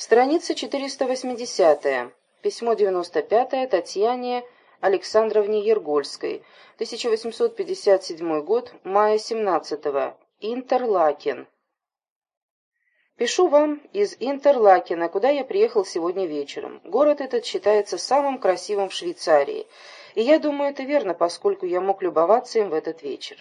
Страница 480. Письмо 95 Татьяне Александровне Ергольской. 1857 год, мая 17 -го. Интерлакен. Пишу вам из Интерлакена, куда я приехал сегодня вечером. Город этот считается самым красивым в Швейцарии, и я думаю, это верно, поскольку я мог любоваться им в этот вечер.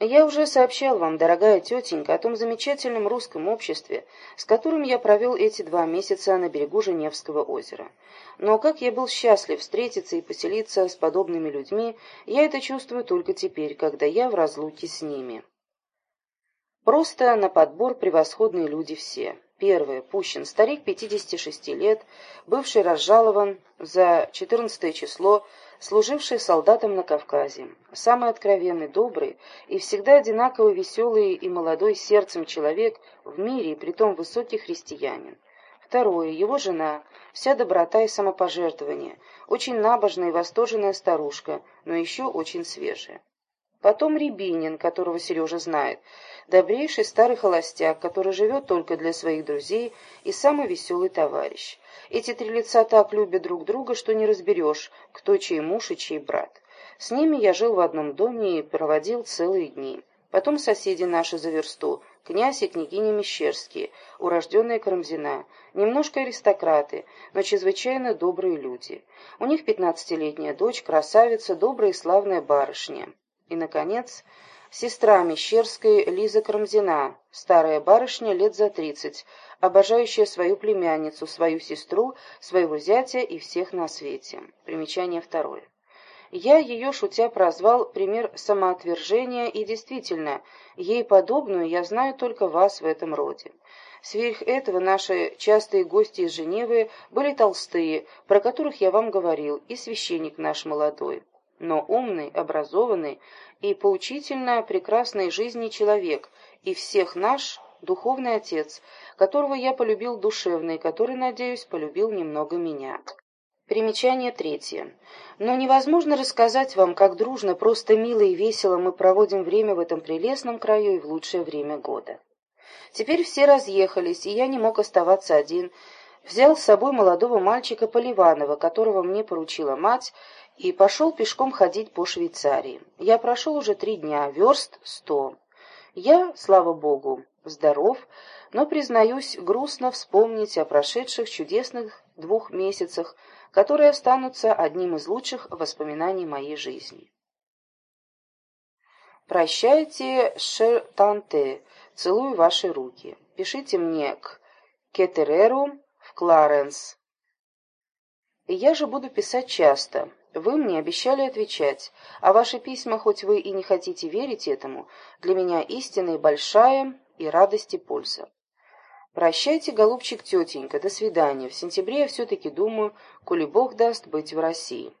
Я уже сообщал вам, дорогая тетенька, о том замечательном русском обществе, с которым я провел эти два месяца на берегу Женевского озера. Но как я был счастлив встретиться и поселиться с подобными людьми, я это чувствую только теперь, когда я в разлуке с ними. Просто на подбор превосходные люди все. Первое. Пущин. Старик 56 лет, бывший разжалован за 14 число, служивший солдатом на Кавказе. Самый откровенный, добрый и всегда одинаково веселый и молодой сердцем человек в мире и притом высокий христианин. Второе. Его жена. Вся доброта и самопожертвование. Очень набожная и восторженная старушка, но еще очень свежая. Потом Рябинин, которого Сережа знает, добрейший старый холостяк, который живет только для своих друзей и самый веселый товарищ. Эти три лица так любят друг друга, что не разберешь, кто чей муж и чей брат. С ними я жил в одном доме и проводил целые дни. Потом соседи наши за версту, князь и княгиня Мещерские, урожденные Карамзина, немножко аристократы, но чрезвычайно добрые люди. У них пятнадцатилетняя дочь, красавица, добрая и славная барышня. И, наконец, сестра Мещерской Лиза Карамзина, старая барышня лет за тридцать, обожающая свою племянницу, свою сестру, своего зятя и всех на свете. Примечание второе. Я ее, шутя, прозвал пример самоотвержения, и действительно, ей подобную я знаю только вас в этом роде. Сверх этого наши частые гости из Женевы были толстые, про которых я вам говорил, и священник наш молодой но умный, образованный и поучительно прекрасной жизни человек, и всех наш духовный отец, которого я полюбил душевно и который, надеюсь, полюбил немного меня. Примечание третье. Но невозможно рассказать вам, как дружно, просто мило и весело мы проводим время в этом прелестном краю и в лучшее время года. Теперь все разъехались, и я не мог оставаться один. Взял с собой молодого мальчика Поливанова, которого мне поручила мать, и пошел пешком ходить по Швейцарии. Я прошел уже три дня, верст сто. Я, слава богу, здоров, но, признаюсь, грустно вспомнить о прошедших чудесных двух месяцах, которые останутся одним из лучших воспоминаний моей жизни. Прощайте, Шертанте, целую ваши руки. Пишите мне к Кетереру в Кларенс. И я же буду писать часто. Вы мне обещали отвечать, а ваши письма, хоть вы и не хотите верить этому, для меня истинная большая и радость и польза. Прощайте, голубчик, тетенька, до свидания. В сентябре я все-таки думаю, коли Бог даст быть в России.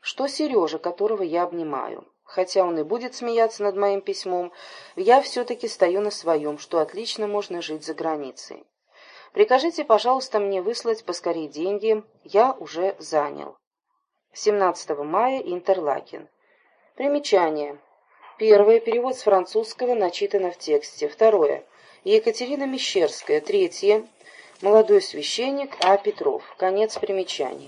Что Сережа, которого я обнимаю? Хотя он и будет смеяться над моим письмом, я все-таки стою на своем, что отлично можно жить за границей. Прикажите, пожалуйста, мне выслать поскорее деньги, я уже занял. 17 мая, Интерлакен. Примечание. Первое. Перевод с французского начитано в тексте. Второе. Екатерина Мещерская. Третье. Молодой священник А. Петров. Конец примечаний.